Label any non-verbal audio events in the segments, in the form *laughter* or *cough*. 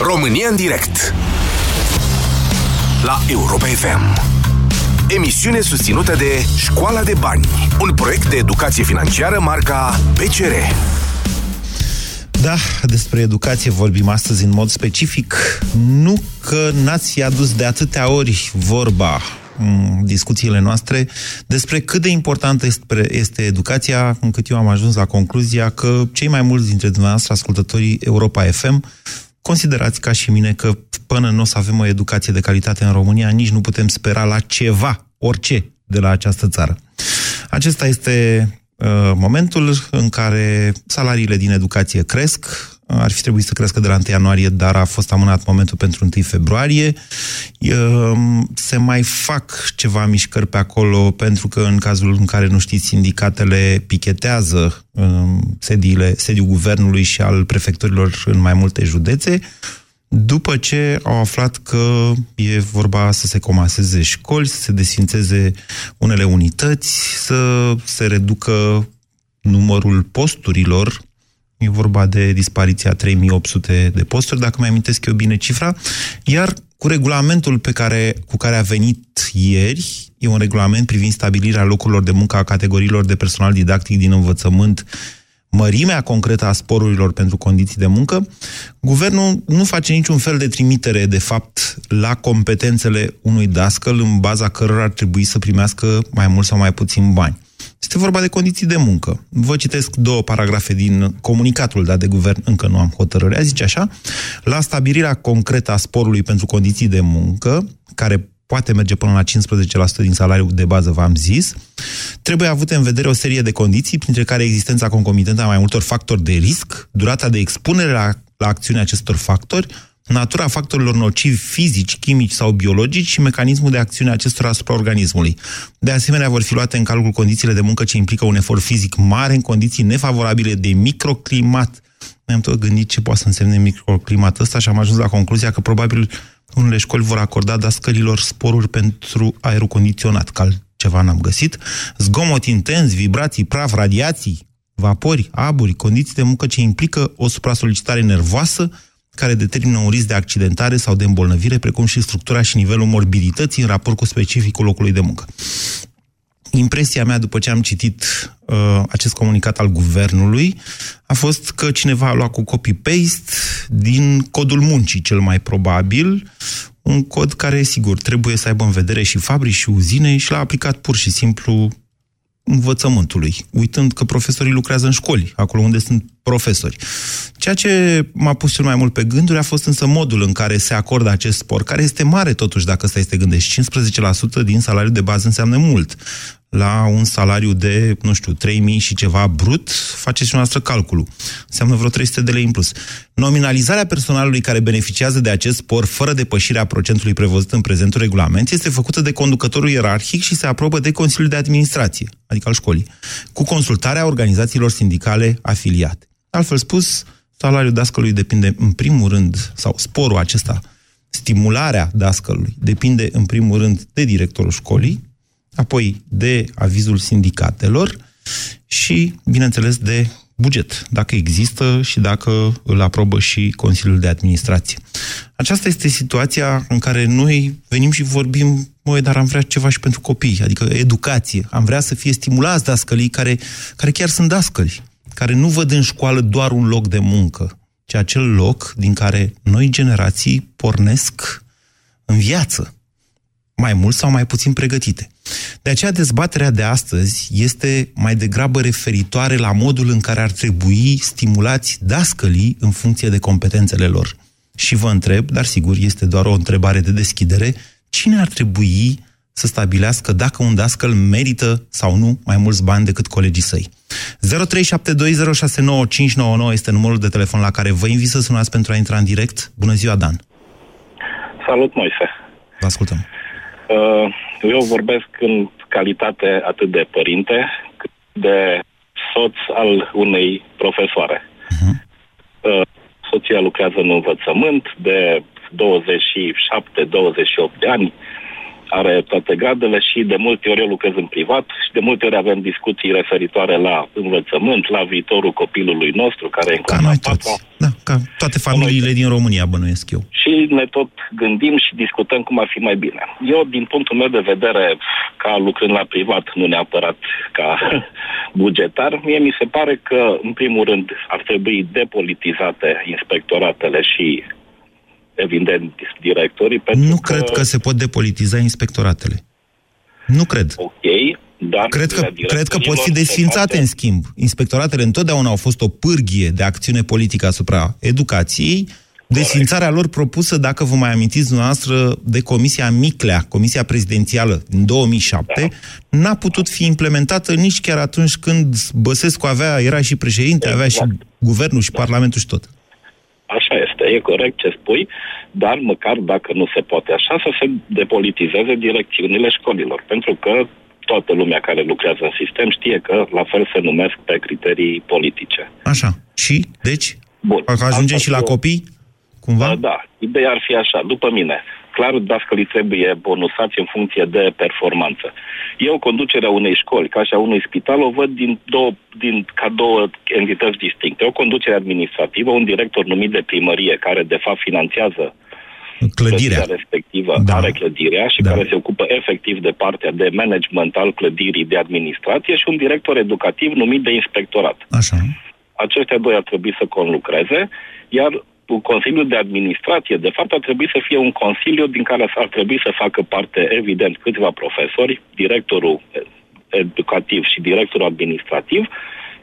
România în direct. La Europa FM Emisiune susținută de Școala de Bani Un proiect de educație financiară marca PCR da, despre educație vorbim astăzi în mod specific. Nu că n-ați adus de atâtea ori vorba discuțiile noastre despre cât de importantă este, este educația, încât eu am ajuns la concluzia că cei mai mulți dintre dumneavoastră, ascultătorii Europa FM, considerați ca și mine că până nu o să avem o educație de calitate în România, nici nu putem spera la ceva, orice, de la această țară. Acesta este uh, momentul în care salariile din educație cresc, ar fi trebuit să crească de la 1 ianuarie, dar a fost amânat momentul pentru 1 februarie. Se mai fac ceva mișcări pe acolo, pentru că în cazul în care, nu știți, sindicatele pichetează sediile, sediul guvernului și al prefecturilor în mai multe județe, după ce au aflat că e vorba să se comaseze școli, să se desfințeze unele unități, să se reducă numărul posturilor E vorba de dispariția 3800 de posturi, dacă mai amintesc eu bine cifra. Iar cu regulamentul pe care, cu care a venit ieri, e un regulament privind stabilirea locurilor de muncă a categoriilor de personal didactic din învățământ, mărimea concretă a sporurilor pentru condiții de muncă, guvernul nu face niciun fel de trimitere, de fapt, la competențele unui dascăl în baza cărora ar trebui să primească mai mult sau mai puțin bani. Este vorba de condiții de muncă. Vă citesc două paragrafe din comunicatul dat de guvern, încă nu am hotărârea, zice așa, la stabilirea concretă a sporului pentru condiții de muncă, care poate merge până la 15% din salariul de bază, v-am zis, trebuie avute în vedere o serie de condiții, printre care existența concomitentă a mai multor factori de risc, durata de expunere la, la acțiunea acestor factori, natura factorilor nocivi fizici, chimici sau biologici și mecanismul de acțiune a acestora asupra organismului. De asemenea, vor fi luate în calcul condițiile de muncă ce implică un efort fizic mare în condiții nefavorabile de microclimat. Mi-am tot gândit ce poate să însemne microclimat ăsta și am ajuns la concluzia că probabil unele școli vor acorda dascălilor sporuri pentru aerul condiționat, cal ceva n-am găsit, zgomot intens, vibrații, praf, radiații, vapori, aburi, condiții de muncă ce implică o supra-solicitare nervoasă, care determină un risc de accidentare sau de îmbolnăvire, precum și structura și nivelul morbidității în raport cu specificul locului de muncă. Impresia mea, după ce am citit uh, acest comunicat al guvernului, a fost că cineva a luat cu copy-paste din codul muncii, cel mai probabil, un cod care, sigur, trebuie să aibă în vedere și fabrici și uzine și l-a aplicat pur și simplu învățământului, uitând că profesorii lucrează în școli, acolo unde sunt profesori. Ceea ce m-a pus cel mai mult pe gânduri a fost însă modul în care se acordă acest spor, care este mare totuși, dacă stai să te gândești. 15% din salariul de bază înseamnă mult la un salariu de, nu știu, 3.000 și ceva brut, faceți și noastră calculul. Înseamnă vreo 300 de lei în plus. Nominalizarea personalului care beneficiază de acest spor fără depășirea procentului prevăzut în prezentul regulament este făcută de conducătorul ierarhic și se aprobă de Consiliul de Administrație, adică al școlii, cu consultarea organizațiilor sindicale afiliate. Altfel spus, salariul dascălui depinde în primul rând, sau sporul acesta, stimularea dascălului, depinde în primul rând de directorul școlii, apoi de avizul sindicatelor și, bineînțeles, de buget, dacă există și dacă îl aprobă și Consiliul de Administrație. Aceasta este situația în care noi venim și vorbim, măi, dar am vrea ceva și pentru copii, adică educație. Am vrea să fie stimulați dascălii care, care chiar sunt dascăli, care nu văd în școală doar un loc de muncă, ci acel loc din care noi generații pornesc în viață mai mult sau mai puțin pregătite. De aceea dezbaterea de astăzi este mai degrabă referitoare la modul în care ar trebui stimulați dascălii în funcție de competențele lor. Și vă întreb, dar sigur este doar o întrebare de deschidere, cine ar trebui să stabilească dacă un dascăl merită sau nu mai mulți bani decât colegii săi. 0372069599 este numărul de telefon la care vă invit să sunați pentru a intra în direct. Bună ziua, Dan! Salut, Moise! Vă ascultăm! Uh, eu vorbesc în calitate atât de părinte, cât de soț al unei profesoare. Uh-huh. Soția lucrează în învățământ de 27-28 de ani are toate gradele și de multe ori eu lucrez în privat și de multe ori avem discuții referitoare la învățământ, la viitorul copilului nostru care e în Ca noi toți. Da, ca toate familiile din România, bănuiesc eu. Și ne tot gândim și discutăm cum ar fi mai bine. Eu, din punctul meu de vedere, ca lucrând la privat, nu neapărat ca *laughs* bugetar, mie mi se pare că, în primul rând, ar trebui depolitizate inspectoratele și evident, directorii. Pentru nu că... cred că se pot depolitiza inspectoratele. Nu cred. Ok, dar... Cred că, cred că pot fi desfințate, face... în schimb. Inspectoratele întotdeauna au fost o pârghie de acțiune politică asupra educației, Desfințarea lor propusă, dacă vă mai amintiți dumneavoastră, de Comisia Miclea, Comisia Prezidențială din 2007, da. n-a putut fi implementată nici chiar atunci când Băsescu avea, era și președinte, exact. avea și exact. guvernul și da. parlamentul și tot. Așa este, e corect ce spui, dar măcar dacă nu se poate așa, să se depolitizeze direcțiunile școlilor, pentru că toată lumea care lucrează în sistem știe că la fel se numesc pe criterii politice. Așa. Și, deci, Bun. ajungem și la copii? Cumva? Da, da, ideea ar fi așa, după mine clar dascălii trebuie bonusați în funcție de performanță. Eu conducerea unei școli, ca și a unui spital, o văd din două, din, ca două entități distincte. O conducere administrativă, un director numit de primărie, care de fapt finanțează clădirea respectivă, da. are clădirea și da. care se ocupă efectiv de partea de management al clădirii de administrație și un director educativ numit de inspectorat. Așa. Aceștia doi ar trebui să conlucreze, iar Consiliul de Administrație, de fapt, ar trebui să fie un consiliu din care ar trebui să facă parte, evident, câțiva profesori, directorul educativ și directorul administrativ,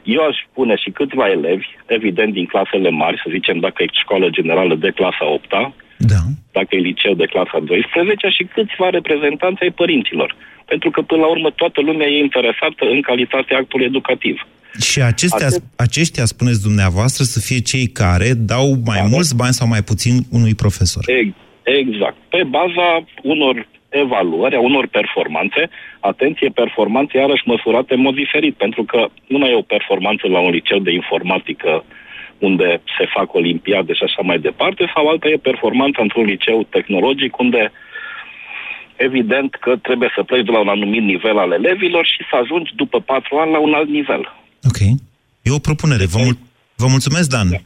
eu aș pune și câțiva elevi, evident din clasele mari, să zicem dacă e școală generală de clasa 8 da. dacă e liceu de clasa 12 și câțiva reprezentanți ai părinților. Pentru că, până la urmă, toată lumea e interesată în calitatea actului educativ. Și acestea, Atât... aceștia, spuneți dumneavoastră, să fie cei care dau mai da, mulți bani sau mai puțin unui profesor. Exact. Pe baza unor evaluări, a unor performanțe, atenție, performanțe iarăși măsurate în mod diferit, pentru că nu mai e o performanță la un liceu de informatică unde se fac olimpiade și așa mai departe, sau alta e performanța într-un liceu tehnologic unde evident că trebuie să pleci de la un anumit nivel al elevilor și să ajungi după patru ani la un alt nivel. Ok. E o propunere. Vă, mul- vă mulțumesc, Dan. Da.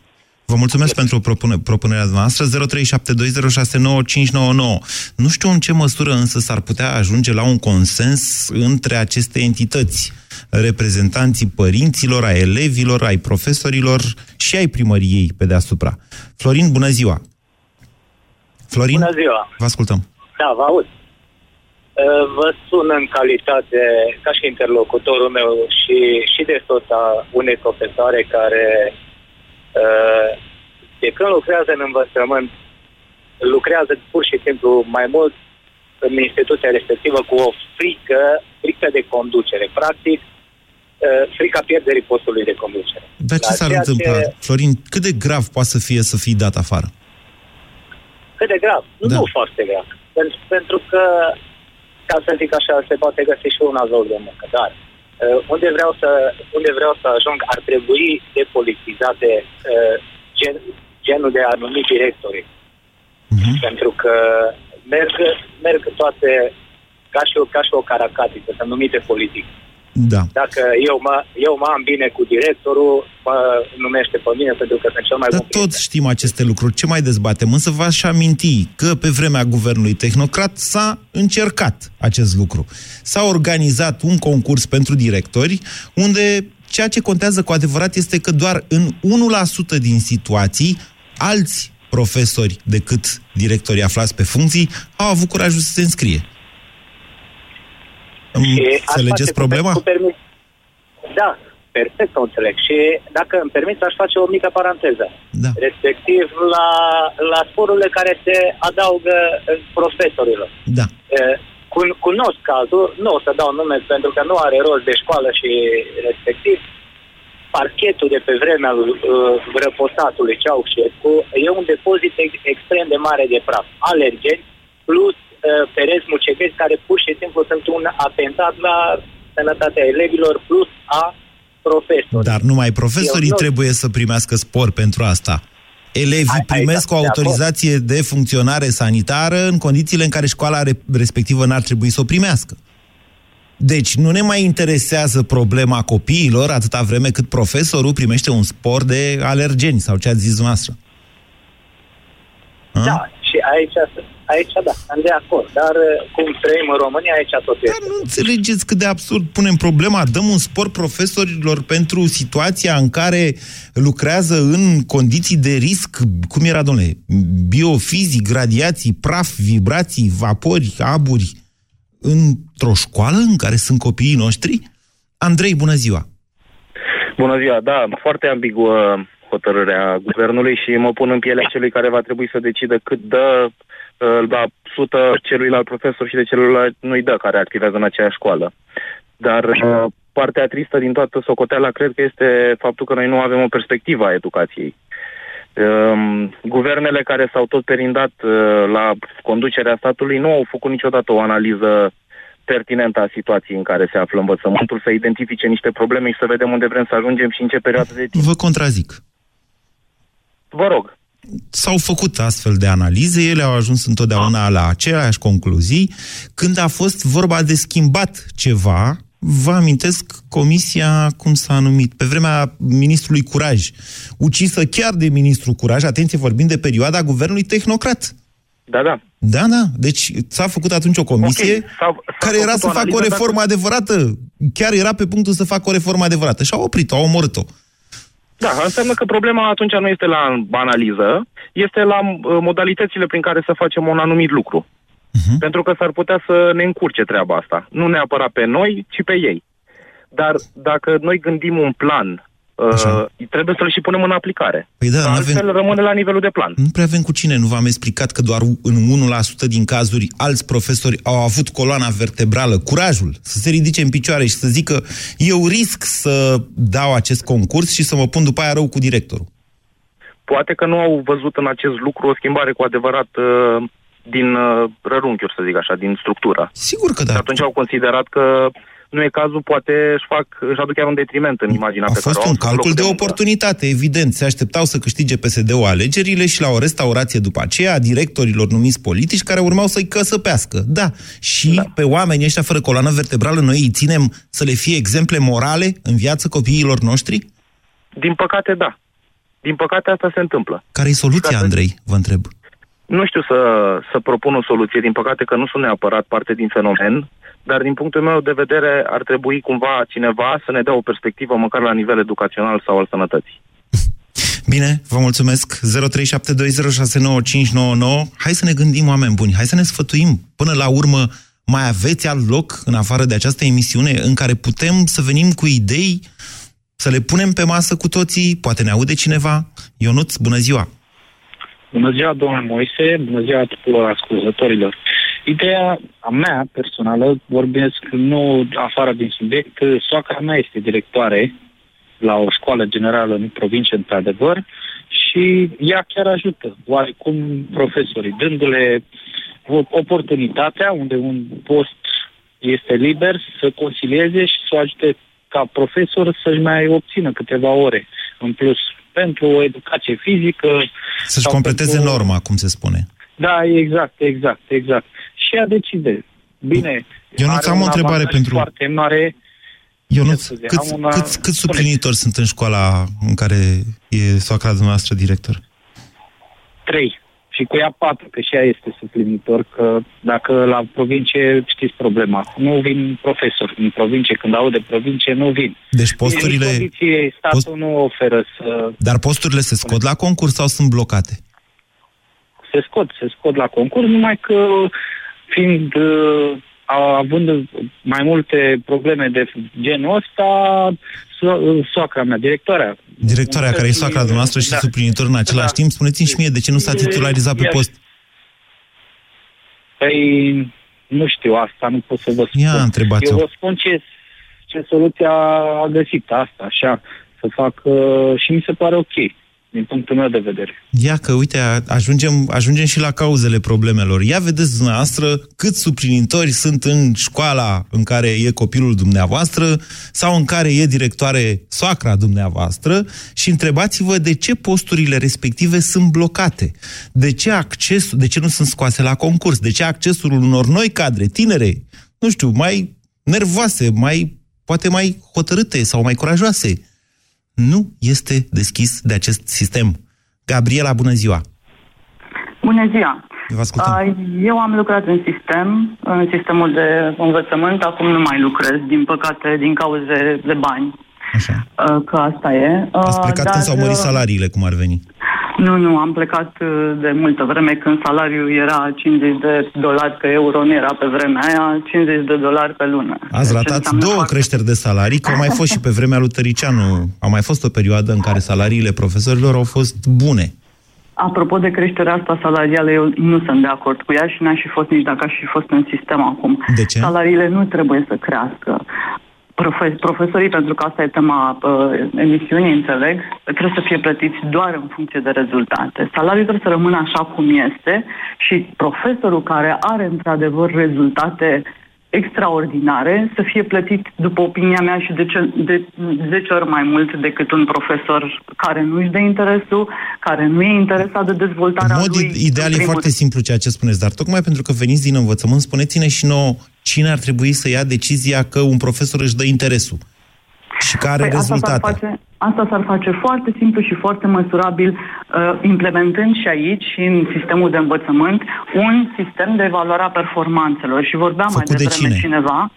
Vă mulțumesc pentru propune- propunerea noastră. 0372069599. Nu știu în ce măsură însă s-ar putea ajunge la un consens între aceste entități, reprezentanții părinților, ai elevilor, ai profesorilor și ai primăriei pe deasupra. Florin, bună ziua! Florin? Bună ziua! Vă ascultăm. Da, vă aud. Uh, vă sun în calitate, ca și interlocutorul meu, și, și de soța unei profesoare care, uh, de când lucrează în învățământ, lucrează pur și simplu mai mult în instituția respectivă cu o frică, frică de conducere. Practic, uh, frica pierderii postului de conducere. Dar ce s-ar întâmpla? Ce... Florin, cât de grav poate să fie să fii dat afară? Cât de grav? Da. Nu foarte grav. Pentru, pentru că ca să zic așa, se poate găsi și un alt loc de muncă. Dar uh, unde, vreau să, unde vreau să ajung ar trebui depolitizate uh, gen, genul de anumit directori. Uh-huh. Pentru că merg, merg toate ca și, o, ca și o caracatică, sunt numite politic. Da. Dacă eu mă, eu mă am bine cu directorul, mă numește pe mine pentru că sunt cel mai Dar bun toți știm aceste lucruri. Ce mai dezbatem? Însă v-aș aminti că pe vremea guvernului tehnocrat s-a încercat acest lucru. S-a organizat un concurs pentru directori unde ceea ce contează cu adevărat este că doar în 1% din situații alți profesori decât directorii aflați pe funcții au avut curajul să se înscrie. Înțelegeți problema? Cu permis... Da, perfect o înțeleg. Și dacă îmi permiți, aș face o mică paranteză. Da. Respectiv la, la sporurile care se adaugă profesorilor. Da. cunosc cazul, nu o să dau nume pentru că nu are rost de școală și respectiv parchetul de pe vremea lui uh, răposatului Ceaușescu e un depozit ex- extrem de mare de praf. Alergeni plus Uh, pereți mucegăți care pur și simplu sunt un atentat la sănătatea elevilor plus a profesorilor. Dar numai profesorii Eu, nu... trebuie să primească spor pentru asta. Elevii primesc o autorizație de funcționare sanitară în condițiile în care școala respectivă n-ar trebui să o primească. Deci nu ne mai interesează problema copiilor atâta vreme cât profesorul primește un spor de alergeni sau ce ați zis dumneavoastră. Da, și aici, aici da, sunt de acord. Dar uh, cum trăim în România, aici tot este. Dar nu înțelegeți cât de absurd punem problema. Dăm un spor profesorilor pentru situația în care lucrează în condiții de risc, cum era, domnule, biofizic, radiații, praf, vibrații, vapori, aburi, într-o școală în care sunt copiii noștri? Andrei, bună ziua! Bună ziua, da, foarte ambiguă hotărârea guvernului și mă pun în pielea celui care va trebui să decidă cât dă la sută celuilalt profesor și de celuilalt nu-i dă care activează în aceeași școală. Dar uh, partea tristă din toată socoteala cred că este faptul că noi nu avem o perspectivă a educației. Um, guvernele care s-au tot perindat uh, la conducerea statului nu au făcut niciodată o analiză pertinentă a situației în care se află învățământul, să identifice niște probleme și să vedem unde vrem să ajungem și în ce perioadă de timp. Vă contrazic. Vă rog. S-au făcut astfel de analize, ele au ajuns întotdeauna la aceleași concluzii. Când a fost vorba de schimbat ceva, Vă amintesc comisia, cum s-a numit, pe vremea ministrului Curaj, ucisă chiar de ministrul Curaj, atenție, vorbim de perioada guvernului tehnocrat. Da, da. Da, da. Deci s-a făcut atunci o comisie okay. s-a, s-a care era să facă o reformă dacă... adevărată. Chiar era pe punctul să facă o reformă adevărată. Și au oprit-o, au omorât-o. Da, înseamnă că problema atunci nu este la analiză, este la uh, modalitățile prin care să facem un anumit lucru. Uh-huh. Pentru că s-ar putea să ne încurce treaba asta. Nu neapărat pe noi, ci pe ei. Dar dacă noi gândim un plan Uh, trebuie să-l și punem în aplicare. Păi da, Altfel avem... rămâne la nivelul de plan. Nu prea avem cu cine. Nu v-am explicat că doar în 1% din cazuri alți profesori au avut coloana vertebrală, curajul să se ridice în picioare și să zică eu risc să dau acest concurs și să mă pun după aia rău cu directorul. Poate că nu au văzut în acest lucru o schimbare cu adevărat uh, din uh, rărunchiuri, să zic așa, din structură. Sigur că da. Și atunci au considerat că nu e cazul, poate își, fac, își aduc chiar un detriment în imaginea A pe care o fost un calcul de, de oportunitate, evident. Se așteptau să câștige PSD-ul alegerile și la o restaurație după aceea a directorilor numiți politici care urmau să-i căsăpească. Da, și da. pe oamenii ăștia fără coloană vertebrală noi îi ținem să le fie exemple morale în viață copiilor noștri? Din păcate, da. Din păcate asta se întâmplă. Care e soluția, Andrei, vă întreb? Nu știu să, să propun o soluție, din păcate că nu sunt neapărat parte din fenomen dar din punctul meu de vedere ar trebui cumva cineva să ne dea o perspectivă măcar la nivel educațional sau al sănătății. *laughs* Bine, vă mulțumesc. 0372069599. Hai să ne gândim, oameni buni, hai să ne sfătuim. Până la urmă, mai aveți alt loc, în afară de această emisiune, în care putem să venim cu idei, să le punem pe masă cu toții, poate ne aude cineva. Ionuț, bună ziua! Bună ziua, domnule Moise, bună ziua tuturor ascultătorilor. Ideea a mea personală, vorbesc nu afară din subiect, soacra mea este directoare la o școală generală în provincie, într-adevăr, și ea chiar ajută oarecum profesorii, dându-le oportunitatea unde un post este liber să consilieze și să ajute ca profesor să-și mai obțină câteva ore în plus pentru o educație fizică. Să-și completeze pentru... norma, cum se spune. Da, exact, exact, exact și ea decide. Bine, Eu nu am o întrebare pentru... Foarte mare, eu nu, câți, una... câți, câți suplinitori sunt în școala în care e soacra dumneavoastră director? Trei. Și cu ea patru, că și ea este suplinitor, că dacă la provincie știți problema, nu vin profesori în provincie, când au de provincie, nu vin. Deci posturile... În condiție, statul post... nu oferă să... Dar posturile se scot la concurs sau sunt blocate? Se scot, se scot la concurs, numai că fiind uh, având mai multe probleme de genul ăsta, so- soacra mea, directoarea. Directoarea care e soacra dumneavoastră și da. suplinitor în același da. timp, spuneți-mi și mie, de ce nu s-a titularizat pe post? Păi, nu știu, asta nu pot să vă spun. Ia, întrebați-o. Eu vă spun ce, ce soluție a găsit asta, așa, să fac uh, și mi se pare ok. Din punctul meu de vedere. Ia că, uite, ajungem, ajungem și la cauzele problemelor. Ia vedeți dumneavoastră cât suplinitori sunt în școala în care e copilul dumneavoastră sau în care e directoare soacra dumneavoastră și întrebați-vă de ce posturile respective sunt blocate. De ce accesul, de ce nu sunt scoase la concurs? De ce accesul unor noi cadre, tinere, nu știu, mai nervoase, mai poate mai hotărâte sau mai curajoase, nu este deschis de acest sistem. Gabriela, bună ziua! Bună ziua! Vă Eu am lucrat în sistem, în sistemul de învățământ, acum nu mai lucrez, din păcate, din cauze de bani. Așa. Că asta e. Ați plecat Dar, când s-au mărit salariile, cum ar veni? Nu, nu, am plecat de multă vreme când salariul era 50 de dolari pe euro, nu era pe vremea aia, 50 de dolari pe lună. Ați Deci ratat înseamnă două foarte- creșteri de salarii, că au mai fost și pe vremea lui Tăricianu. A mai fost o perioadă în care salariile profesorilor au fost bune. Apropo de creșterea asta salarială, eu nu sunt de acord cu ea și n-aș fi fost nici dacă aș fi fost în sistem acum. De ce? Salariile nu trebuie să crească. Profe- profesorii, pentru că asta e tema uh, emisiunii, înțeleg, trebuie să fie plătiți doar în funcție de rezultate. Salariul trebuie să rămână așa cum este și profesorul care are într-adevăr rezultate extraordinare să fie plătit, după opinia mea, și de, ce, de 10 ori mai mult decât un profesor care nu își dă interesul, care nu e interesat de În dezvoltarea mod lui. ideal în e primul foarte simplu ceea ce spuneți, dar tocmai pentru că veniți din învățământ, spuneți-ne și nouă cine ar trebui să ia decizia că un profesor își dă interesul și care Păi asta s-ar, rezultate. face, asta s-ar face foarte simplu și foarte măsurabil, uh, implementând și aici, și în sistemul de învățământ, un sistem de evaluare a performanțelor. Și vorbea mai Făcut de devreme cine? cineva,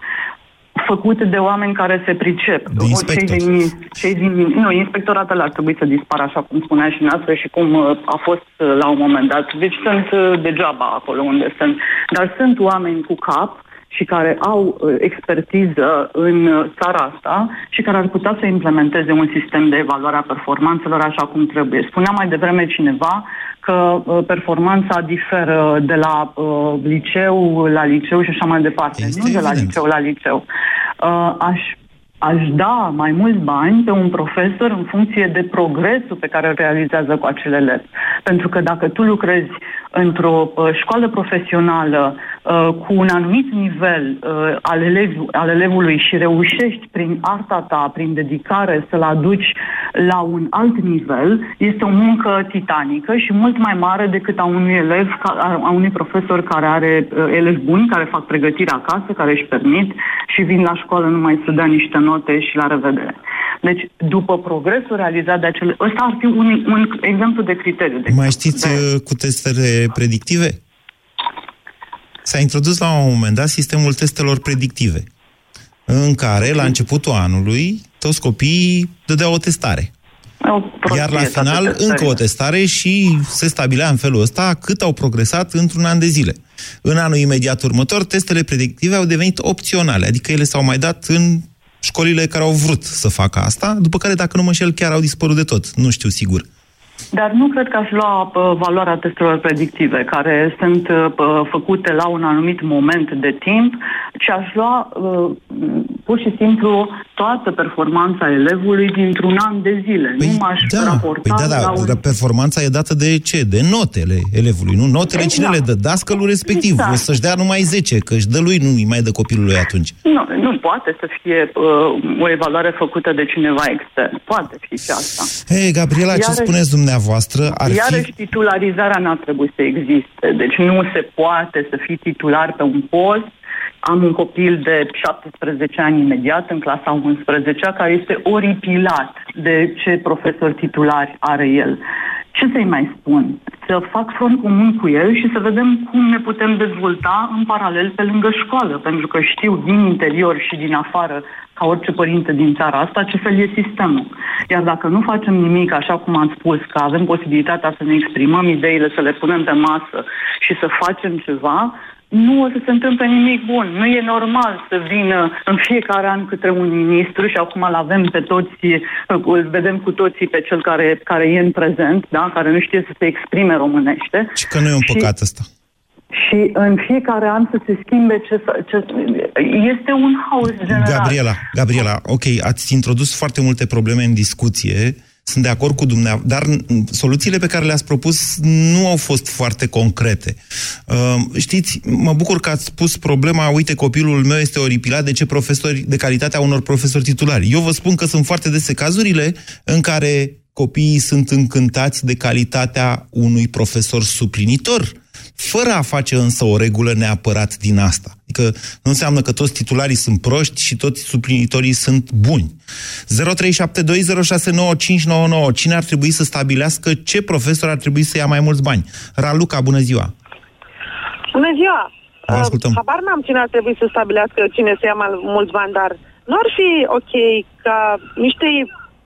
făcut de oameni care se pricep. De inspectori. Cei din, cei din, nu, inspectoratele ar trebui să dispară, așa cum spunea și noastră și cum uh, a fost uh, la un moment dat. Deci sunt uh, degeaba acolo unde sunt. Dar sunt oameni cu cap și care au uh, expertiză în uh, țara asta și care ar putea să implementeze un sistem de evaluare a performanțelor așa cum trebuie. Spunea mai devreme cineva că uh, performanța diferă de la uh, liceu la liceu și așa mai departe. Este nu de la evident. liceu la liceu. Uh, aș aș da mai mulți bani pe un profesor în funcție de progresul pe care îl realizează cu acel elev. Pentru că dacă tu lucrezi într-o uh, școală profesională uh, cu un anumit nivel uh, al, elev, al elevului și reușești prin arta ta, prin dedicare să-l aduci la un alt nivel, este o muncă titanică și mult mai mare decât a unui elev, ca- a unui profesor care are uh, elevi buni, care fac pregătire acasă, care își permit și vin la școală numai să dea niște note și la revedere. Deci, după progresul realizat de acele... Ăsta ar fi un, un exemplu de criteriu. De Mai știți de... uh, cu testele predictive? S-a introdus la un moment dat sistemul testelor predictive, în care, la începutul anului, toți copiii dădeau o testare. O prostie, Iar la toate final, testările. încă o testare și se stabilea în felul ăsta cât au progresat într-un an de zile. În anul imediat următor, testele predictive au devenit opționale, adică ele s-au mai dat în școlile care au vrut să facă asta, după care, dacă nu mă înșel, chiar au dispărut de tot. Nu știu sigur. Dar nu cred că aș lua uh, valoarea testelor predictive, care sunt uh, p- făcute la un anumit moment de timp, ci aș lua uh, pur și simplu toată performanța elevului dintr-un an de zile. nu m-aș da, raporta păi da, da, la un... performanța e dată de ce? De notele elevului, nu? Notele cine Exact. le dă? Dascălul respectiv. Exact. O să-și dea numai 10, că își dă lui, nu îi mai dă copilului atunci. Nu, nu poate să fie uh, o evaluare făcută de cineva extern. Poate fi și asta. Hei, Gabriela, ce Iarăși- spuneți dumneavoastră? Ar Iarăși fi... titularizarea n-ar trebui să existe. Deci nu se poate să fii titular pe un post. Am un copil de 17 ani imediat în clasa 11 care este oripilat de ce profesor titulari are el. Ce să-i mai spun? Să fac front comun cu el și să vedem cum ne putem dezvolta în paralel pe lângă școală, pentru că știu din interior și din afară, ca orice părinte din țara asta, ce fel e sistemul. Iar dacă nu facem nimic, așa cum am spus, că avem posibilitatea să ne exprimăm ideile, să le punem pe masă și să facem ceva, nu o să se întâmple nimic bun. Nu e normal să vină în fiecare an către un ministru și acum îl avem pe toți, îl vedem cu toții pe cel care, care e în prezent, da? care nu știe să se exprime românește. Și că nu e un Și- păcat ăsta. Și în fiecare an să se schimbe ce, să- ce este un haos general. Gabriela, Gabriela, ok, ați introdus foarte multe probleme în discuție, Sunt de acord cu dumneavoastră, dar soluțiile pe care le-ați propus nu au fost foarte concrete. Uh, știți, mă bucur că ați spus problema, uite, copilul meu este oripilat de ce profesori, de calitatea unor profesori titulari. Eu vă spun că sunt foarte dese cazurile în care copiii sunt încântați de calitatea unui profesor suplinitor, fără a face însă o regulă neapărat din asta. Adică nu înseamnă că toți titularii sunt proști și toți suplinitorii sunt buni. 0372069599. Cine ar trebui să stabilească ce profesor ar trebui să ia mai mulți bani? Raluca, bună ziua! Bună ziua! Vă ascultăm. Uh, habar n-am cine ar trebui să stabilească cine să ia mai mulți bani, dar nu ar fi ok ca niște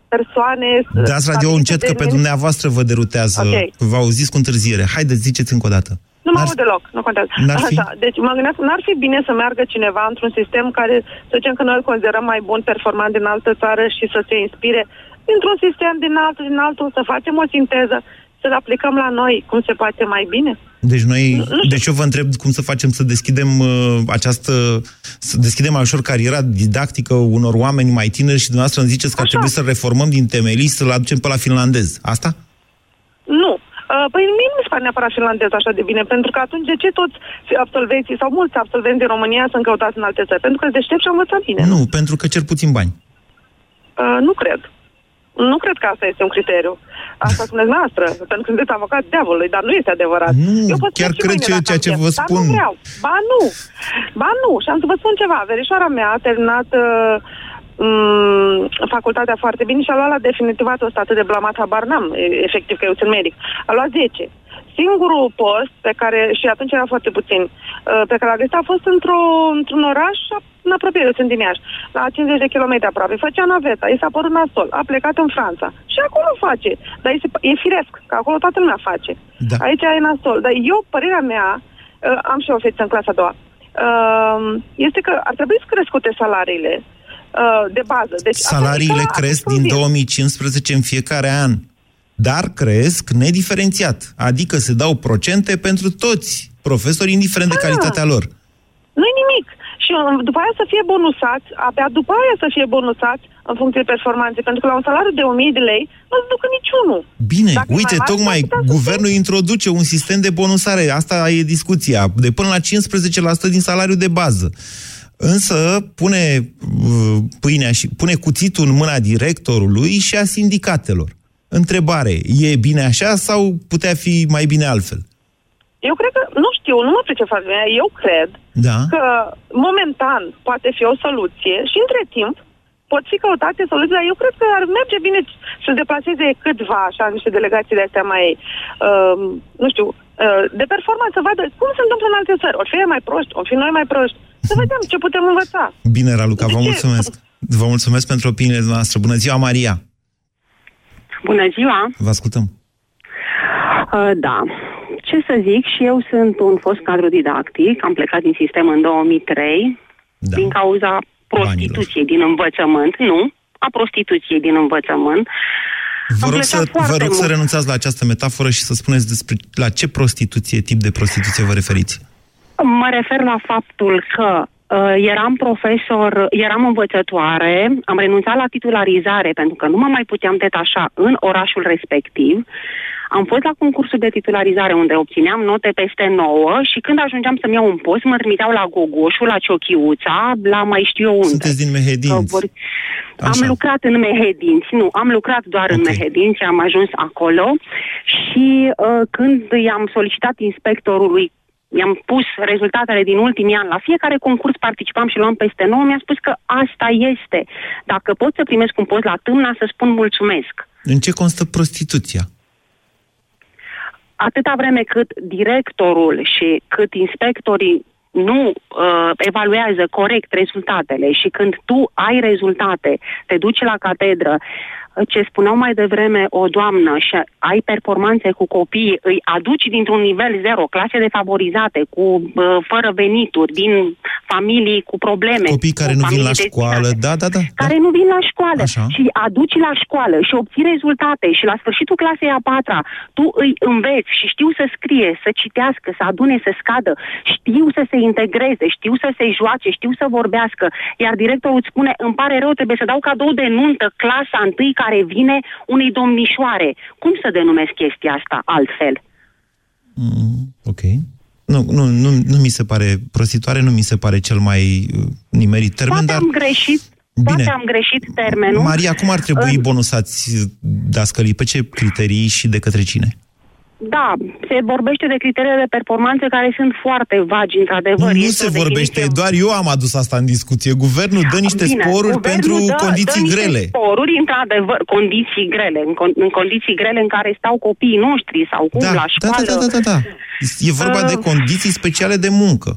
persoane... Dați radio încet că pe dumneavoastră vă derutează. Okay. Vă auziți cu întârziere. Haideți, ziceți încă o dată. Nu mă aud deloc, nu contează. N-ar fi? Așa, deci mă gândesc, n-ar fi bine să meargă cineva într-un sistem care, să zicem că noi îl considerăm mai bun, performant din altă țară și să se inspire dintr-un sistem din altul, din altul, să facem o sinteză, să-l aplicăm la noi cum se poate mai bine. Deci noi, deci eu vă întreb cum să facem să deschidem uh, această, să deschidem mai ușor cariera didactică unor oameni mai tineri și dumneavoastră îmi ziceți că ar Așa. trebui să reformăm din temelii, să-l aducem pe la finlandez. Asta? Nu. Uh, Păi mie nu mi se pare neapărat finlandez așa de bine, pentru că atunci de ce toți absolvenții sau mulți absolvenți din România sunt căutați în alte țări? Pentru că sunt deștept și au învățat bine. Nu, pentru că cer puțin bani. Uh, nu cred. Nu cred că asta este un criteriu. Asta *laughs* spuneți noastră, pentru că sunteți avocat diavolului, dar nu este adevărat. Nu, Eu pot chiar spune și cred mâine ce- dacă ceea am ce chef, vă dar spun. nu vreau. Ba nu. Ba nu. Și am să vă spun ceva. Verișoara mea a terminat uh, m, facultatea foarte bine și a luat la definitivat ăsta atât de blamat, habar n-am, e- efectiv că eu sunt medic. A luat 10. Singurul post pe care, și atunci era foarte puțin, uh, pe care l-a găsit a fost într-o, într-un oraș în apropiere, eu sunt din Iași, la 50 de kilometri aproape. Făcea naveta, i s-a părut nasol, a plecat în Franța. Și acolo face. Dar e, e firesc, că acolo toată lumea face. Da. Aici e nasol. Dar eu, părerea mea, uh, am și o fetiță în clasa a doua, uh, este că ar trebui să crescute salariile uh, de bază. Deci, asta Salariile e ca cresc din excluziv. 2015 în fiecare an, dar cresc nediferențiat, adică se dau procente pentru toți profesori, indiferent de Ah. calitatea lor. Nu-i nimic. Și uh, după aia să fie bonusați, abia după aia să fie bonusați în funcție de performanțe, pentru că la un salariu de 1000 de lei nu se ducă niciunul. Bine, Dacă e uite, mai mare, tocmai s-ar putea să guvernul introduce un sistem de bonusare, asta e discuția, de până la 15% din salariul de bază. Însă pune uh, pâinea și pune cuțitul în mâna directorului și a sindicatelor. Întrebare, e bine așa sau putea fi mai bine altfel? Eu cred că, nu știu, nu mă pricep foarte bine, eu cred Da? că momentan poate fi o soluție și între timp pot fi căutate soluții, dar eu cred că ar merge bine să deplaseze câtva, așa, niște delegații de astea mai, uh, nu știu, uh, de performanță, să vadă cum se întâmplă în alte țări. Ori fi ei mai proști, ori fi noi mai proști. Să vedem ce putem învăța. Bine, Raluca, vă De ce? mulțumesc. Vă mulțumesc pentru opiniile noastre. Bună ziua, Maria! Bună ziua! Vă ascultăm. Uh, da. Ce să zic, și eu sunt un fost cadru didactic, am plecat din sistem în 2003 Da. din cauza prostituției din învățământ, nu, a prostituției din învățământ. Vă Am rog, plecat să, foarte vă rog să mult. renunțați la această metaforă și să spuneți despre la ce prostituție, tip de prostituție vă referiți. Mă refer la faptul că uh, eram profesor, eram învățătoare, am renunțat la titularizare pentru că nu mă mai puteam detașa în orașul respectiv. Am fost la concursul de titularizare unde obțineam note peste 9 și când ajungeam să-mi iau un post, mă trimiteau la Gogoșu, la Ciochiuța, la mai știu eu unde. Sunteți din Mehedinți. Că vor- Așa. Am lucrat în Mehedinți, nu, am lucrat doar în Ok. Mehedinți, am ajuns acolo și uh, când i-am solicitat inspectorului, i-am pus rezultatele din ultimii ani, la fiecare concurs participam și luam peste 9, mi-a spus că asta este. Dacă pot să primesc un post la tâmna, să spun mulțumesc. În ce constă prostituția? atâta vreme cât directorul și cât inspectorii nu uh, evaluează corect rezultatele și când tu ai rezultate, te duci la catedră, ce spuneau mai devreme o doamnă și ai performanțe cu copii, îi aduci dintr-un nivel zero, clase defavorizate, cu uh, fără venituri, din familii cu probleme. Copii care cu nu vin la familii școală, dezbinate da, da, da. da. care nu vin la școală Așa. și îi aduci la școală și obții rezultate și la sfârșitul clasei a patra tu îi înveți și știu să scrie, să citească, să adune, să scadă, știu să se integreze, știu să se joace, știu să vorbească, iar directorul îți spune, îmi pare rău, trebuie să dau cadou de nuntă clasa întâi care care vine unei domnișoare. Cum să denumesc chestia asta altfel? Mm, ok. Nu, nu, nu, nu mi se pare prostituare, nu mi se pare cel mai uh, nimerit termen, Poate dar... am greșit, Bine. poate am greșit termenul. Maria, cum ar trebui În- bonusați dascălii? Pe ce criterii și de către cine? Da, se vorbește de criteriile de performanță care sunt foarte vagi, într-adevăr. Nu Este se o vorbește, definiție- doar eu am adus asta în discuție. Guvernul dă niște Bine, sporuri guvernul pentru dă- condiții dă niște grele. sporuri, într-adevăr, condiții grele, în, con- în condiții grele în care stau copiii noștri sau cum Da, la da, școală. da, da, da, da. E vorba Uh, de condiții speciale de muncă.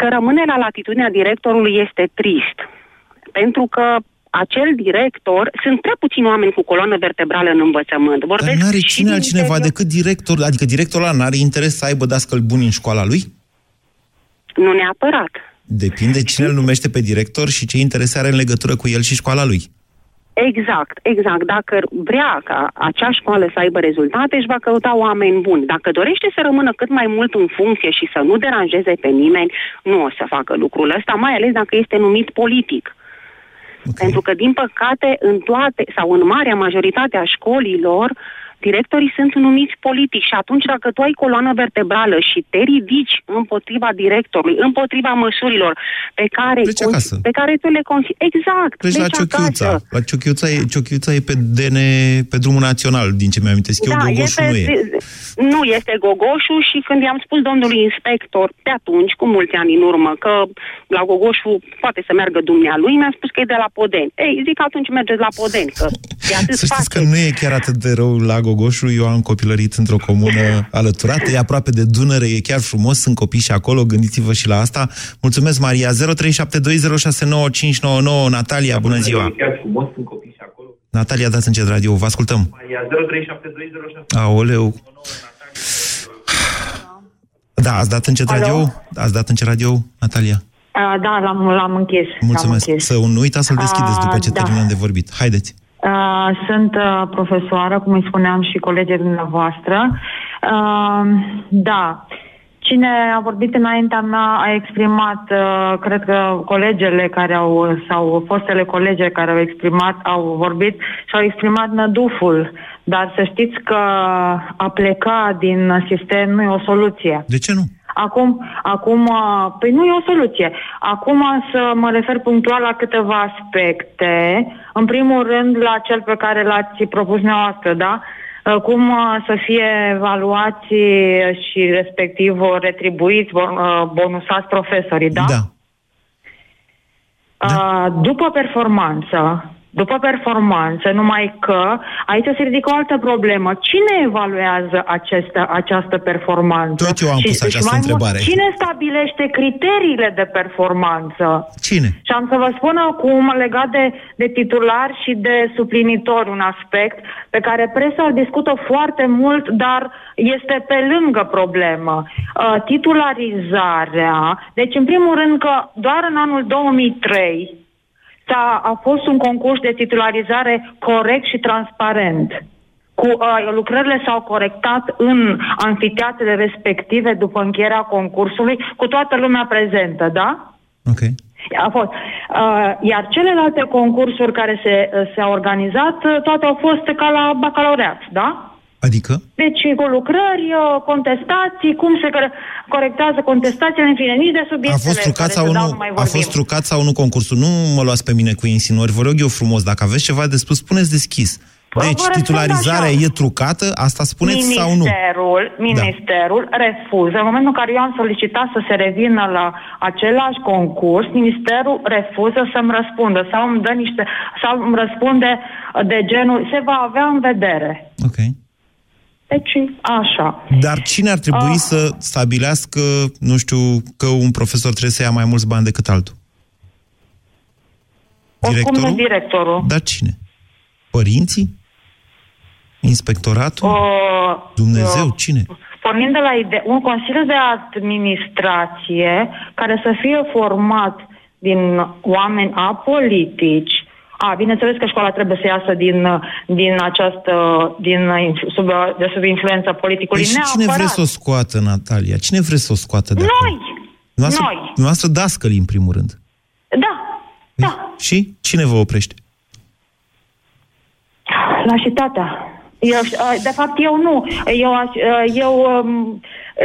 Că rămâne la latitudinea directorului este trist. Pentru că acel director, sunt prea puțini oameni cu coloană vertebrală în învățământ. Dar Vorbesc n-are și cine din altcineva interior- decât director, adică directorul ăla n-are interes să aibă dascăl buni în școala lui? Nu neapărat. Depinde cine îl numește pe director și ce interese are în legătură cu el și școala lui. Exact, exact. Dacă vrea ca acea școală să aibă rezultate, își va căuta oameni buni. Dacă dorește să rămână cât mai mult în funcție și să nu deranjeze pe nimeni, nu o să facă lucrul ăsta, mai ales dacă este numit politic. Okay. Pentru că, din păcate, în toate sau în marea majoritate a școlilor, directorii sunt numiți politic și atunci dacă tu ai coloană vertebrală și te ridici împotriva directorului, împotriva măsurilor pe care, Pleci acasă. pe care tu le consideri... Exact, Pleci la pleci Ciochiuța. acasă. La Ciochiuța e, Ciochiuța e pe DN, pe drumul național, din ce mi-amintesc eu, Da, Gogoșul nu e. nu este Gogoșu și când i-am spus domnului inspector de atunci, cu mulți ani în urmă, că la Gogoșu poate să meargă dumnealui, mi-a spus că e de la Podeni. Ei, zic atunci mergeți la Podeni, că e *laughs* atât Să știți faceți. că nu e chiar atât de rău la Gogoșu. Eu am copilărit într-o comună alăturată, e aproape de Dunăre, e chiar frumos, sunt copii și acolo, gândiți-vă și la asta. Mulțumesc, Maria. 0372069599 Natalia, bună ziua. Chiar frumos, sunt copii și acolo. Natalia, dați încet radio, vă ascultăm. Maria, 037206. Aoleu. Da, ați dat încet Alo? radio? Ați dat încet radio, Natalia? Uh, da, l-am, l-am închis. Mulțumesc. L-am închis. Să nu uitați să-l deschideți după ce Ah, da. terminăm de vorbit. Haideți. Uh, sunt uh, profesoară, cum îi spuneam și colegii dumneavoastră. Uh, da. Cine a vorbit înaintea mea a exprimat, uh, cred că colegele care au, sau fostele colege care au exprimat, au vorbit și au exprimat năduful. Dar să știți că a pleca din sistem nu e o soluție. De ce nu? Acum, acum, uh, păi nu e o soluție. Acum să mă refer punctual la câteva aspecte. În primul rând la cel pe care l-ați propus noastră, da? Uh, Cum uh, să fie evaluați și respectiv uh, retribuiți, bon- uh, bonusați profesorii, da? Da. Uh, după performanță, după performanță, numai că aici se ridică o altă problemă. Cine evaluează această, această performanță? Tot eu am pus această mai întrebare. Mult, cine stabilește criteriile de performanță? Cine? Și am să vă spun acum, legat de, de titular și de suplinitor, un aspect pe care presa îl discută foarte mult, dar este pe lângă problemă. Uh, titularizarea, deci în primul rând că doar în anul 2003 s-a, a fost un concurs de titularizare corect și transparent. Cu, uh, lucrările s-au corectat în anfiteatrele respective după încheierea concursului, cu toată lumea prezentă, da? Ok. A fost. Uh, iar celelalte concursuri care se, uh, s-au organizat, uh, toate au fost ca la bacalaureat, da? Adică? Deci cu lucrări, uh, contestații, cum se core- corectează contestațiile, în fine, nici de A subiectele fost trucat care sau se dau nu? nu mai A vorbim. fost trucat sau nu concursul? Nu mă luați pe mine cu insinuări. Vă rog eu frumos, dacă aveți ceva de spus, spuneți deschis. Vă Deci, răspund titularizarea așa. e trucată? Asta spuneți sau nu? Da. Ministerul, ministerul refuză. În momentul în care eu am solicitat să se revină la același concurs, ministerul refuză să-mi răspundă sau îmi dă niște, sau îmi răspunde de genul, se va avea în vedere. Ok. Deci, așa. Dar cine ar trebui Ah. să stabilească, nu știu, că un profesor trebuie să ia mai mulți bani decât altul? Oricum nu directorul. Dar cine? Părinții? Inspectoratul? Uh, Dumnezeu? uh, Cine? Pornind de la ide- un consiliu de administrație care să fie format din oameni apolitici. A, bineînțeles că școala trebuie să iasă din, din această, din, sub, de sub influența politicului. Păi și cine Neapărat. vreți să o scoată, Natalia? Cine vreți să o scoată de acolo? Noi! Noastră, Noi! Noastră dascălii, în primul rând. Da, da. Și cine vă oprește? Lașitatea. Eu, uh, de fapt, eu nu. Eu, aș- uh, eu um,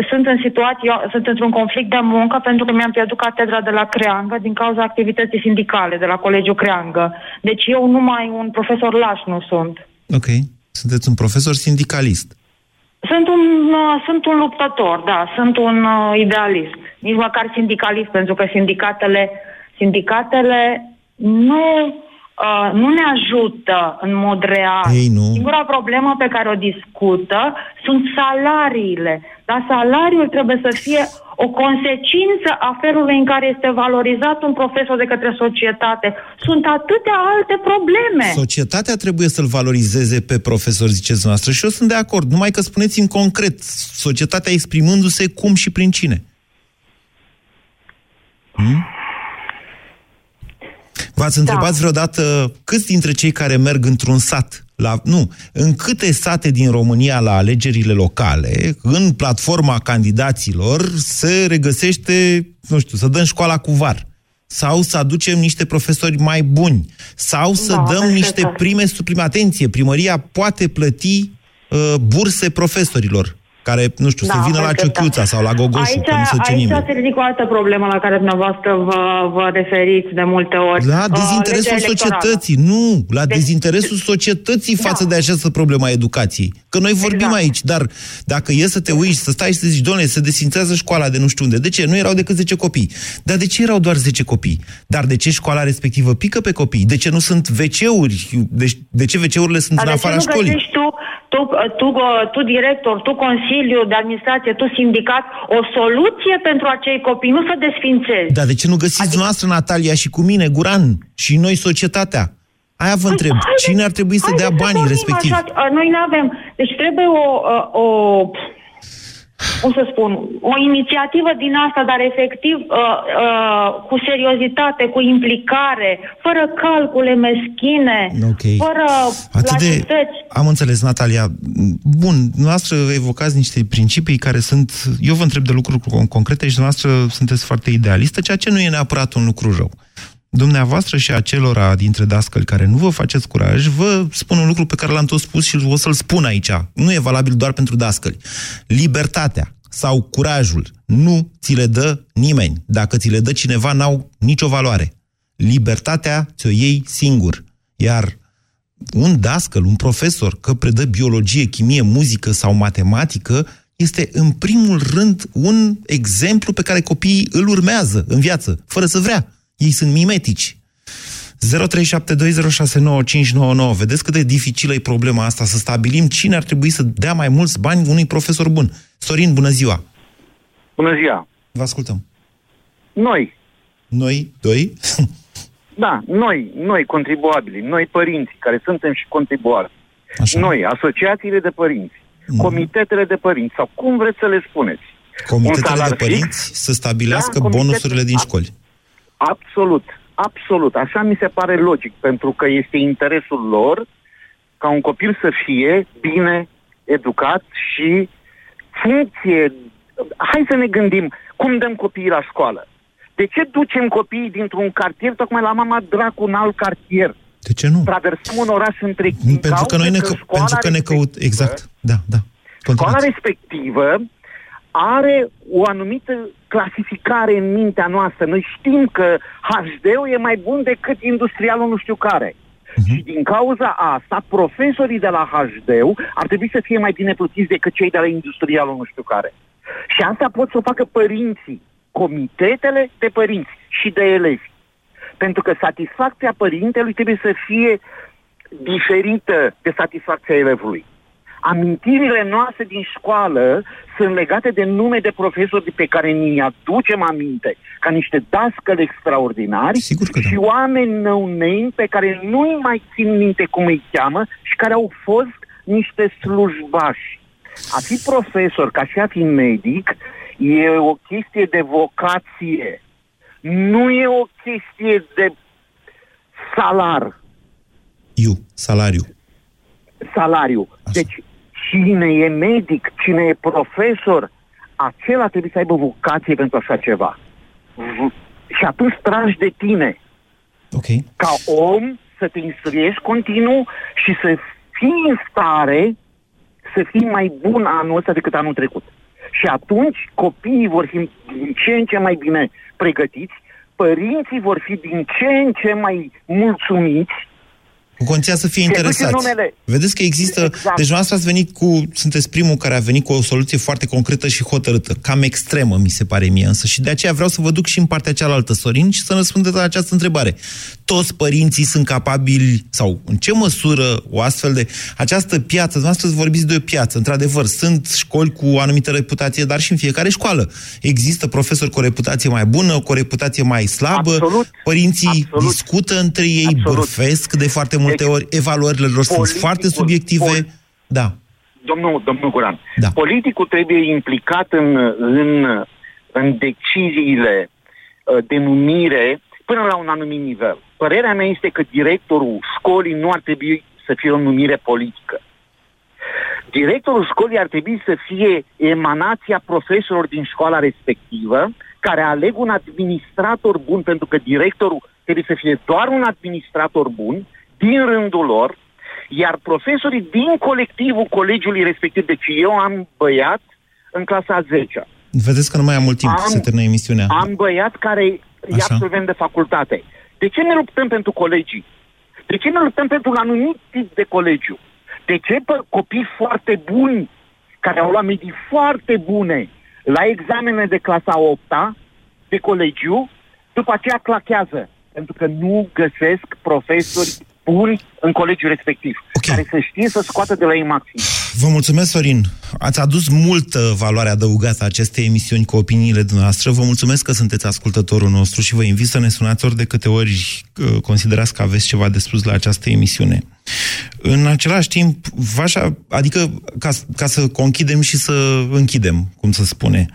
sunt în situație, eu sunt într-un conflict de muncă pentru că mi-am pierdut catedra de la Creangă din cauza activității sindicale de la Colegiul Creangă. Deci eu numai un profesor laș nu sunt. Ok. Sunteți un profesor sindicalist. Sunt un, uh, sunt un luptător, da, sunt un uh, idealist. Nici măcar sindicalist, pentru că sindicatele, sindicatele nu, uh, nu ne ajută în mod real. Ei, nu. Singura problemă pe care o discută sunt salariile. Dar salariul trebuie să fie o consecință a felului în care este valorizat un profesor de către societate. Sunt atâtea alte probleme. Societatea trebuie să-l valorizeze pe profesor, ziceți noastră, și eu sunt de acord. Numai că spuneți-mi concret, societatea exprimându-se cum și prin cine. Hmm? V-ați întrebat vreodată câți dintre cei care merg într-un sat, la, nu, în câte sate din România la alegerile locale, în platforma candidaților, se regăsește, nu știu, să dăm școala cu var, sau să aducem niște profesori mai buni, sau să Da, dăm perfect. niște prime suprime. Atenție, primăria poate plăti uh, burse profesorilor, care, nu știu, să Da, vină la perfect, da. Ciuchiuța sau la Gogoșu, Aici, că nu se duce aici nimeni. se ridică o altă problemă la care dumneavoastră vă, vă referiți de multe ori. La Uh, dezinteresul legea electorală. societății, nu, la Deci- dezinteresul societății față Da. de această problemă a educației. Că noi vorbim Exact. aici, dar dacă e să te uiți, să stai și să zici, doamne, se desfințează școala de nu știu unde. De ce? Nu erau decât 10 copii. Dar de ce erau doar 10 copii? Dar de ce școala respectivă pică pe copii? De ce nu sunt WC-uri? Deci, de ce WC-urile sunt Dar în de ce afara nu școlii? găsești tu, tu, tu, tu director, tu Consiliu de Administrație, tu sindicat, o soluție pentru acei copii, nu să desfințezi. Dar de ce nu găsiți adică... noastră, Natalia, și cu mine, Guran, și noi, societatea? Aia vă întreb. Haideți- Cine ar trebui să haideți dea banii vorbim respectiv? Așa, uh, noi nu avem. Deci trebuie o, uh, o, cum să spun, o inițiativă din asta, dar efectiv uh, uh, cu seriozitate, cu implicare, fără calcule meschine, Ok. fără Atât de... laxități. Am înțeles, Natalia. Bun, noastră evocați niște principii care sunt... Eu vă întreb de lucruri con- concrete și noastră sunteți foarte idealistă, ceea ce nu e neapărat un lucru rău. Dumneavoastră și acelora dintre dascăli care nu vă faceți curaj, vă spun un lucru pe care l-am tot spus și o să-l spun aici. Nu e valabil doar pentru dascăli. Libertatea sau curajul nu ți le dă nimeni. Dacă ți le dă cineva, n-au nicio valoare. Libertatea ți-o iei singur. Iar un dascăl, un profesor, că predă biologie, chimie, muzică sau matematică, este în primul rând un exemplu pe care copiii îl urmează în viață, fără să vrea. Ei sunt mimetici. 0372069599. Vedeți cât de dificilă e problema asta, să stabilim cine ar trebui să dea mai mulți bani unui profesor bun. Sorin, bună ziua! Bună ziua! Vă ascultăm. Noi, Noi, doi? *laughs* da, noi, noi contribuabili, noi părinții care suntem și contribuabili, Așa. noi, asociațiile de părinți, Mhm. comitetele de părinți, sau cum vreți să le spuneți. Un Comitetele salar de fix? părinți să stabilească Da, comitet- bonusurile din școli. Absolut, absolut. Așa mi se pare logic, pentru că este interesul lor ca un copil să fie bine educat și funcție. Hai să ne gândim cum dăm copiii la școală. De ce ducem copiii dintr-un cartier tocmai la mama dracu un alt cartier? De ce nu? Traversăm un oraș întreg. din Pentru că cauza noi ne, că că, școala pentru că ne căut... respectivă- Exact, da, da. Școala Continuați. respectivă are o anumită clasificare în mintea noastră. Noi știm că HD-ul e mai bun decât industrialul nu știu care. Și din cauza asta, profesorii de la HD ar trebui să fie mai bine plătiți decât cei de la industrialul nu știu care. Și asta pot să o facă părinții, comitetele de părinți și de elevi. Pentru că satisfacția părintelui trebuie să fie diferită de satisfacția elevului. Amintirile noastre din școală sunt legate de nume de profesori pe care ni aducem aminte, ca niște dascăli extraordinari Sigur că da. și oameni no-name pe care nu-i mai țin minte cum îi cheamă și care au fost niște slujbași. A fi profesor, ca și a fi medic, e o chestie de vocație. Nu e o chestie de salar, Iu, salariu. salariu. Așa. Deci, cine e medic, cine e profesor, acela trebuie să aibă vocație pentru așa ceva. V- Și atunci tragi de tine, Ok. ca om, să te instruiești continuu și să fii în stare să fii mai bun anul ăsta decât anul trecut. Și atunci copiii vor fi din ce în ce mai bine pregătiți, părinții vor fi din ce în ce mai mulțumiți cu condiția să fie interesați. Numele. Vedeți că există... Exact. Deci noastră ați venit cu... Sunteți primul care a venit cu o soluție foarte concretă și hotărâtă. Cam extremă, mi se pare mie însă. Și de aceea vreau să vă duc și în partea cealaltă, Sorin, și să răspundeți la această întrebare. Toți părinții sunt capabili, sau în ce măsură o astfel de... Această piață, noastră vorbiți de o piață, într-adevăr, sunt școli cu o anumită reputație, dar și în fiecare școală. Există profesori cu o reputație mai bună, cu o reputație mai slabă, absolut, părinții absolut, discută între ei, absolut. bârfesc de foarte multe deci, ori, evaluările lor sunt foarte subiective. Pol, da. Domnul, domnul Guran, da. politicul trebuie implicat în, în, în deciziile uh, de numire până la un anumit nivel. Părerea mea este că directorul școlii nu ar trebui să fie o numire politică. Directorul școlii ar trebui să fie emanația profesorilor din școala respectivă, care aleg un administrator bun, pentru că directorul trebuie să fie doar un administrator bun, din rândul lor, iar profesorii din colectivul colegiului respectiv, deci eu am băiat în clasa 10 Vedeți că nu mai am mult timp am, să termină emisiunea. Am băiat care Așa. e absolvent de facultate. De ce ne luptăm pentru colegii? De ce ne luptăm pentru un anumit tip de colegiu? De ce copii foarte buni, care au luat medii foarte bune la examene de clasa 8 de colegiu, după aceea clachează? Pentru că nu găsesc profesori buni în colegiul respectiv, okay. care să știe să scoată de la ei maxim. Vă mulțumesc, Sorin. Ați adus multă valoare adăugată acestei emisiuni cu opiniile dumneavoastră. Vă mulțumesc că sunteți ascultătorul nostru și vă invit să ne sunați ori de câte ori uh, considerați că aveți ceva de spus la această emisiune. În același timp, vașa, adică ca, ca să conchidem și să închidem, cum să spune.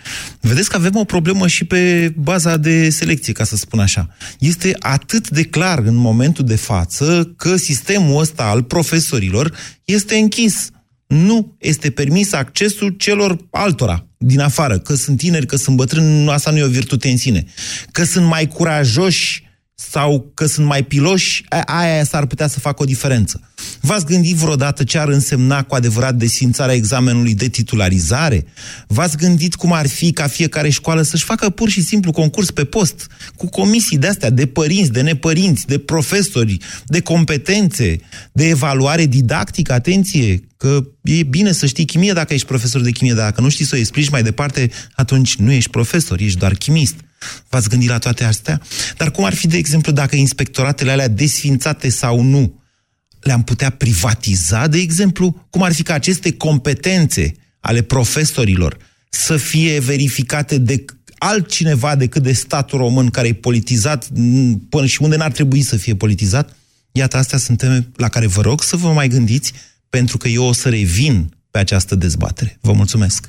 Vedeți că avem o problemă și pe baza de selecție, ca să spun așa. Este atât de clar în momentul de față că sistemul ăsta al profesorilor este închis nu este permis accesul celor altora din afară, că sunt tineri, că sunt bătrâni, asta nu e o virtute în sine. Că sunt mai curajoși sau că sunt mai piloși, aia s-ar putea să facă o diferență. V-ați gândit vreodată ce ar însemna cu adevărat desfințarea examenului de titularizare? V-ați gândit cum ar fi ca fiecare școală să-și facă pur și simplu concurs pe post, cu comisii de-astea, de părinți, de nepărinți, de profesori, de competențe, de evaluare didactică, atenție, că e bine să știi chimie dacă ești profesor de chimie, dar dacă nu știi să o explici mai departe, atunci nu ești profesor, ești doar chimist. V-ați gândit la toate astea? Dar cum ar fi, de exemplu, dacă inspectoratele alea desfințate sau nu le-am putea privatiza, de exemplu? Cum ar fi ca aceste competențe ale profesorilor să fie verificate de altcineva decât de statul român care e politizat până și unde n-ar trebui să fie politizat? Iată, astea sunt teme la care vă rog să vă mai gândiți, pentru că eu o să revin pe această dezbatere. Vă mulțumesc!